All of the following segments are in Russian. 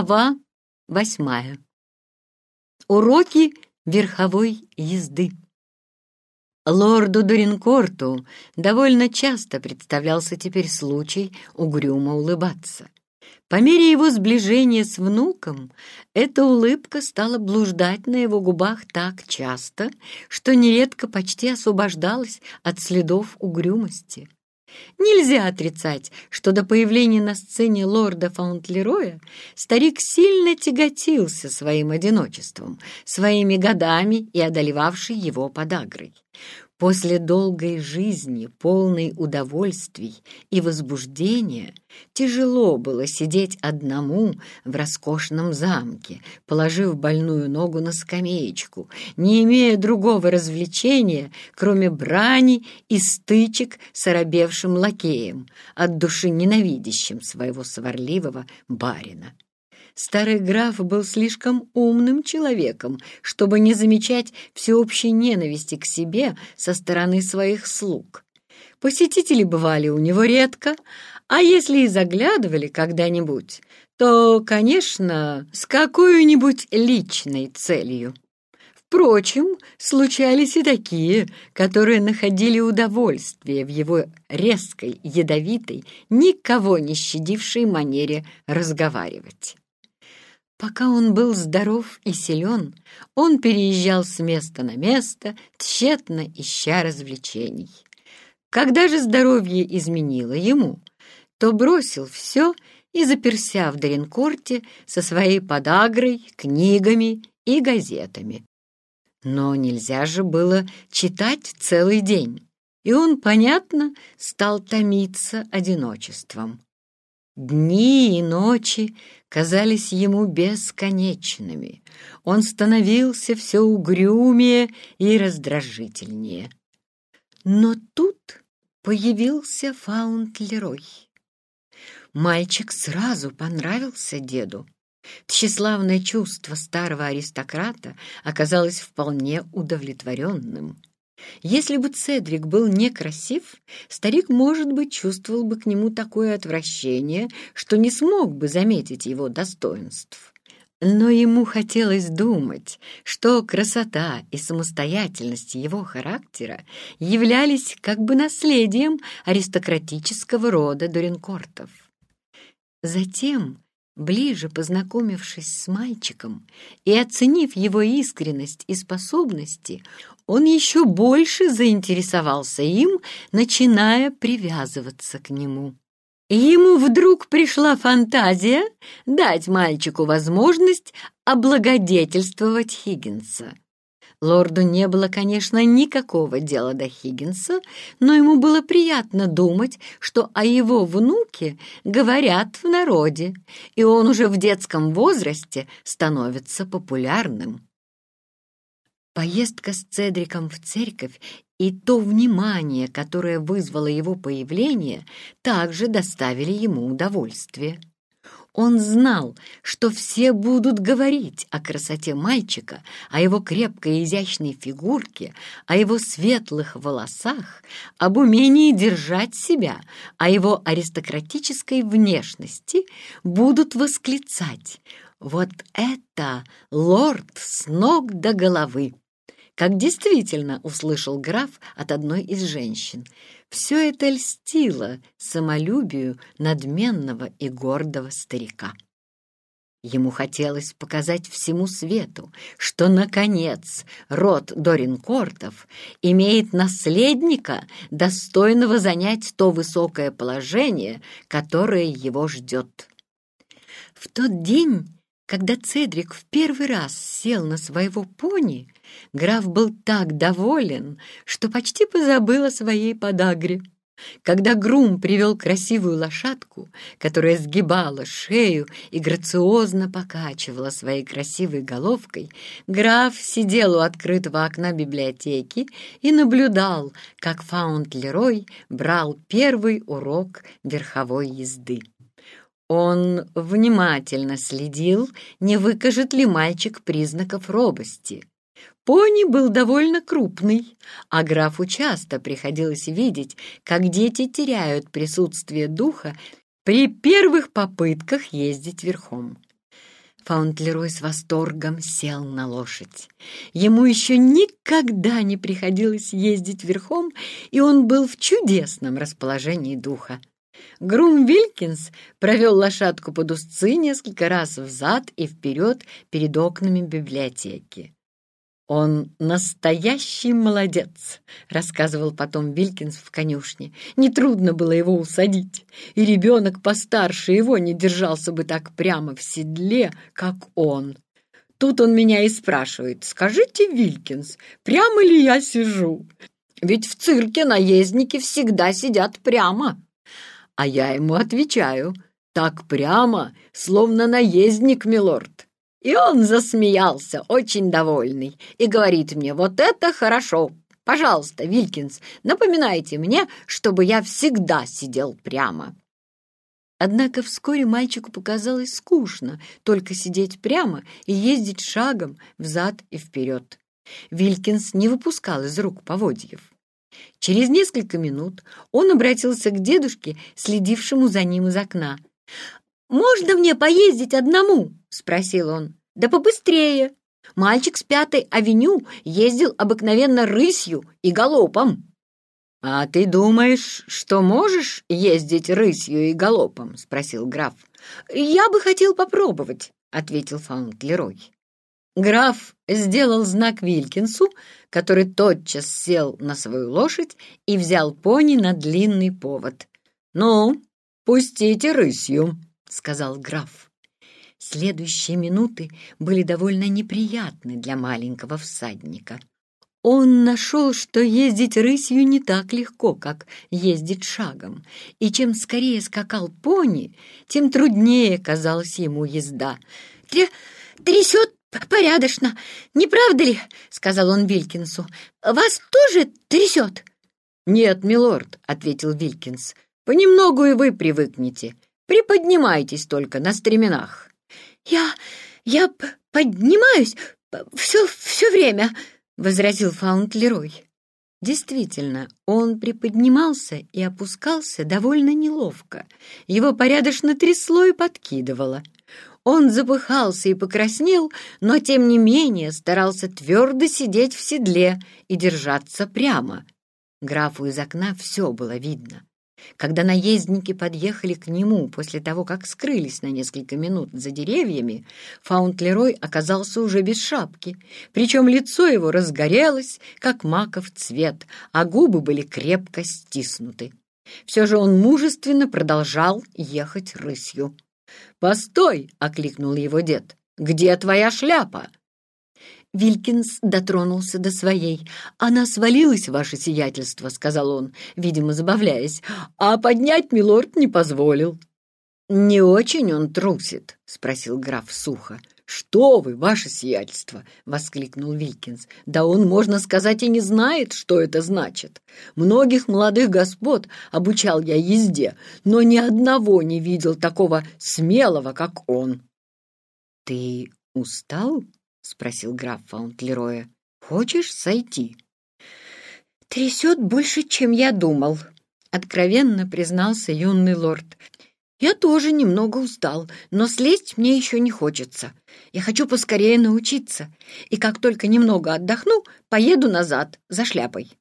Глава восьмая. Уроки верховой езды. Лорду Дуринкорту довольно часто представлялся теперь случай угрюмо улыбаться. По мере его сближения с внуком, эта улыбка стала блуждать на его губах так часто, что нередко почти освобождалась от следов угрюмости. Нельзя отрицать, что до появления на сцене лорда Фаунтлероя старик сильно тяготился своим одиночеством, своими годами и одолевавшей его подагрой. После долгой жизни, полной удовольствий и возбуждения, тяжело было сидеть одному в роскошном замке, положив больную ногу на скамеечку, не имея другого развлечения, кроме брани и стычек с оробевшим лакеем, от души ненавидящим своего сварливого барина. Старый граф был слишком умным человеком, чтобы не замечать всеобщей ненависти к себе со стороны своих слуг. Посетители бывали у него редко, а если и заглядывали когда-нибудь, то, конечно, с какой-нибудь личной целью. Впрочем, случались и такие, которые находили удовольствие в его резкой, ядовитой, никого не щадившей манере разговаривать. Пока он был здоров и силен, он переезжал с места на место, тщетно ища развлечений. Когда же здоровье изменило ему, то бросил все и заперся в Даренкорте со своей подагрой, книгами и газетами. Но нельзя же было читать целый день, и он, понятно, стал томиться одиночеством. Дни и ночи казались ему бесконечными. Он становился все угрюмее и раздражительнее. Но тут появился Фаунтлерой. Мальчик сразу понравился деду. Тщеславное чувство старого аристократа оказалось вполне удовлетворенным. Если бы Цедрик был некрасив, старик, может быть, чувствовал бы к нему такое отвращение, что не смог бы заметить его достоинств. Но ему хотелось думать, что красота и самостоятельность его характера являлись как бы наследием аристократического рода Доренкортов. Затем, ближе познакомившись с мальчиком и оценив его искренность и способности, он еще больше заинтересовался им, начиная привязываться к нему. Ему вдруг пришла фантазия дать мальчику возможность облагодетельствовать Хиггинса. Лорду не было, конечно, никакого дела до Хиггинса, но ему было приятно думать, что о его внуке говорят в народе, и он уже в детском возрасте становится популярным. Поездка с Цедриком в церковь и то внимание, которое вызвало его появление, также доставили ему удовольствие. Он знал, что все будут говорить о красоте мальчика, о его крепкой и изящной фигурке, о его светлых волосах, об умении держать себя, о его аристократической внешности, будут восклицать «Вот это лорд с ног до головы!» Как действительно услышал граф от одной из женщин. Все это льстило самолюбию надменного и гордого старика. Ему хотелось показать всему свету, что, наконец, род Доринкортов имеет наследника, достойного занять то высокое положение, которое его ждет. В тот день, когда Цедрик в первый раз сел на своего пони, граф был так доволен, что почти позабыл о своей подагре. Когда Грум привел красивую лошадку, которая сгибала шею и грациозно покачивала своей красивой головкой, граф сидел у открытого окна библиотеки и наблюдал, как Фаунт-Лерой брал первый урок верховой езды. Он внимательно следил, не выкажет ли мальчик признаков робости. Пони был довольно крупный, а графу часто приходилось видеть, как дети теряют присутствие духа при первых попытках ездить верхом. Фаунтлерой с восторгом сел на лошадь. Ему еще никогда не приходилось ездить верхом, и он был в чудесном расположении духа. Грум Вилькинс провел лошадку под узцы несколько раз взад и вперед перед окнами библиотеки. «Он настоящий молодец», — рассказывал потом Вилькинс в конюшне. «Нетрудно было его усадить, и ребенок постарше его не держался бы так прямо в седле, как он. Тут он меня и спрашивает, «Скажите, Вилькинс, прямо ли я сижу? Ведь в цирке наездники всегда сидят прямо». А я ему отвечаю, «Так прямо, словно наездник, милорд». И он засмеялся, очень довольный, и говорит мне, «Вот это хорошо! Пожалуйста, Вилькинс, напоминайте мне, чтобы я всегда сидел прямо». Однако вскоре мальчику показалось скучно только сидеть прямо и ездить шагом взад и вперед. Вилькинс не выпускал из рук поводьев. Через несколько минут он обратился к дедушке, следившему за ним из окна. «Можно мне поездить одному?» — спросил он. «Да побыстрее!» Мальчик с пятой авеню ездил обыкновенно рысью и галопом. «А ты думаешь, что можешь ездить рысью и галопом?» — спросил граф. «Я бы хотел попробовать», — ответил Фаунтлерой. Граф сделал знак Вилькинсу, который тотчас сел на свою лошадь и взял пони на длинный повод. «Ну, пустите рысью», — сказал граф. Следующие минуты были довольно неприятны для маленького всадника. Он нашел, что ездить рысью не так легко, как ездить шагом, и чем скорее скакал пони, тем труднее казалась ему езда. «Трясет порядочно, не правда ли?» — сказал он Вилькинсу. «Вас тоже трясет?» «Нет, милорд», — ответил Вилькинс, — «понемногу и вы привыкнете. Приподнимайтесь только на стременах». «Я... я поднимаюсь все, все время», — возразил Фаунтлерой. Действительно, он приподнимался и опускался довольно неловко. Его порядочно трясло и подкидывало. Он запыхался и покраснел, но, тем не менее, старался твердо сидеть в седле и держаться прямо. Графу из окна все было видно. Когда наездники подъехали к нему после того, как скрылись на несколько минут за деревьями, Фаунтлерой оказался уже без шапки, причем лицо его разгорелось, как маков цвет, а губы были крепко стиснуты. Все же он мужественно продолжал ехать рысью. «Постой!» — окликнул его дед. «Где твоя шляпа?» Вилькинс дотронулся до своей. «Она свалилась, ваше сиятельство», — сказал он, видимо, забавляясь, «а поднять милорд не позволил». «Не очень он трусит?» — спросил граф сухо. «Что вы, ваше сиятельство!» — воскликнул Вилькинс. «Да он, можно сказать, и не знает, что это значит. Многих молодых господ обучал я езде, но ни одного не видел такого смелого, как он». «Ты устал?» — спросил граф Фаунтлероя. «Хочешь сойти?» «Трясет больше, чем я думал», — откровенно признался юный лорд. «Я тоже немного устал, но слезть мне еще не хочется. Я хочу поскорее научиться, и как только немного отдохну, поеду назад за шляпой».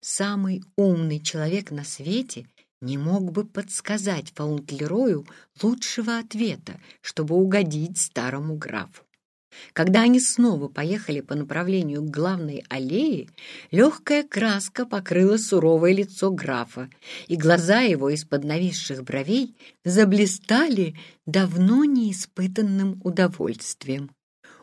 Самый умный человек на свете не мог бы подсказать Фаунтлерою лучшего ответа, чтобы угодить старому графу. Когда они снова поехали по направлению к главной аллее, легкая краска покрыла суровое лицо графа, и глаза его из-под нависших бровей заблистали давно неиспытанным удовольствием.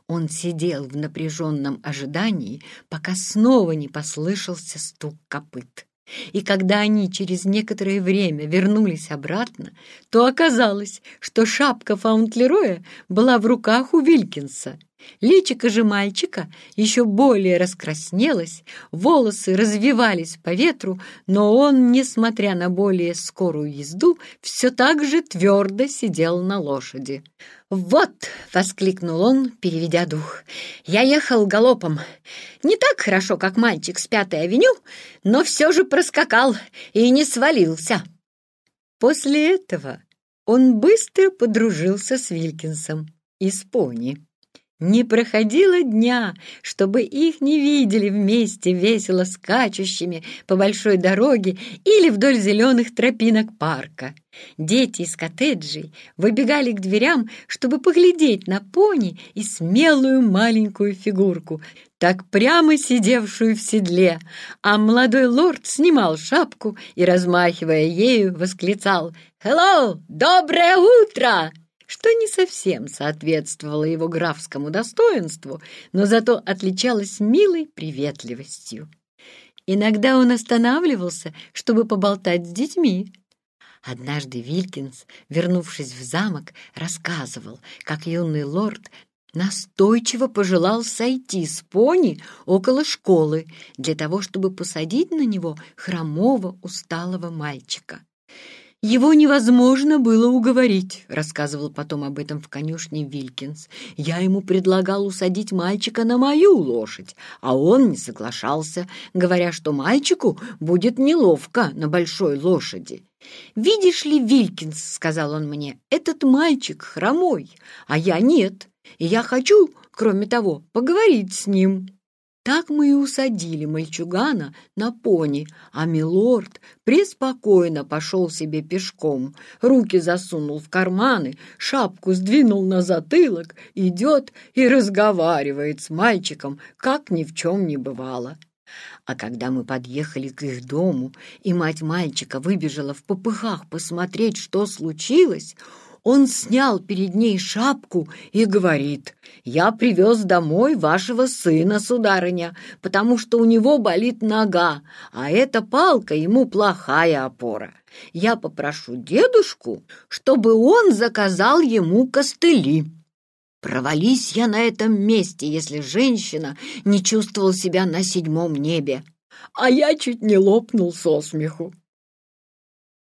Он сидел в напряженном ожидании, пока снова не послышался стук копыт. И когда они через некоторое время вернулись обратно, то оказалось, что шапка Фаунтлероя была в руках у Вилькинса. Личико же мальчика еще более раскраснелось, волосы развивались по ветру, но он, несмотря на более скорую езду, все так же твердо сидел на лошади. «Вот!» — воскликнул он, переведя дух. «Я ехал галопом. Не так хорошо, как мальчик с Пятой авеню, но все же проскакал и не свалился». После этого он быстро подружился с Вилькинсом. из пони. Не проходило дня, чтобы их не видели вместе весело скачущими по большой дороге или вдоль зеленых тропинок парка. Дети из коттеджей выбегали к дверям, чтобы поглядеть на пони и смелую маленькую фигурку, так прямо сидевшую в седле, а молодой лорд снимал шапку и, размахивая ею, восклицал «Хеллоу! Доброе утро!» Что не совсем соответствовало его графскому достоинству, но зато отличалось милой приветливостью. Иногда он останавливался, чтобы поболтать с детьми. Однажды Вилькинс, вернувшись в замок, рассказывал, как юный лорд настойчиво пожелал сойти с пони около школы для того, чтобы посадить на него хромого усталого мальчика. «Его невозможно было уговорить», — рассказывал потом об этом в конюшне Вилькинс. «Я ему предлагал усадить мальчика на мою лошадь, а он не соглашался, говоря, что мальчику будет неловко на большой лошади». «Видишь ли, Вилькинс», — сказал он мне, — «этот мальчик хромой, а я нет, и я хочу, кроме того, поговорить с ним». Так мы и усадили мальчугана на пони, а милорд преспокойно пошел себе пешком, руки засунул в карманы, шапку сдвинул на затылок, идет и разговаривает с мальчиком, как ни в чем не бывало. А когда мы подъехали к их дому, и мать мальчика выбежала в попыхах посмотреть, что случилось, он снял перед ней шапку и говорит, «Я привез домой вашего сына, сударыня, потому что у него болит нога, а эта палка ему плохая опора. Я попрошу дедушку, чтобы он заказал ему костыли». Провались я на этом месте, если женщина не чувствовала себя на седьмом небе. А я чуть не лопнул со смеху.